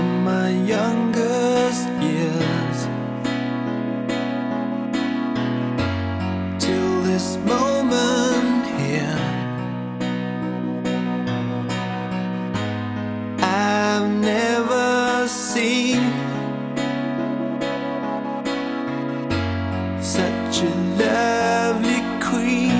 from my youngest years till this moment here. I've never seen such a lovely queen.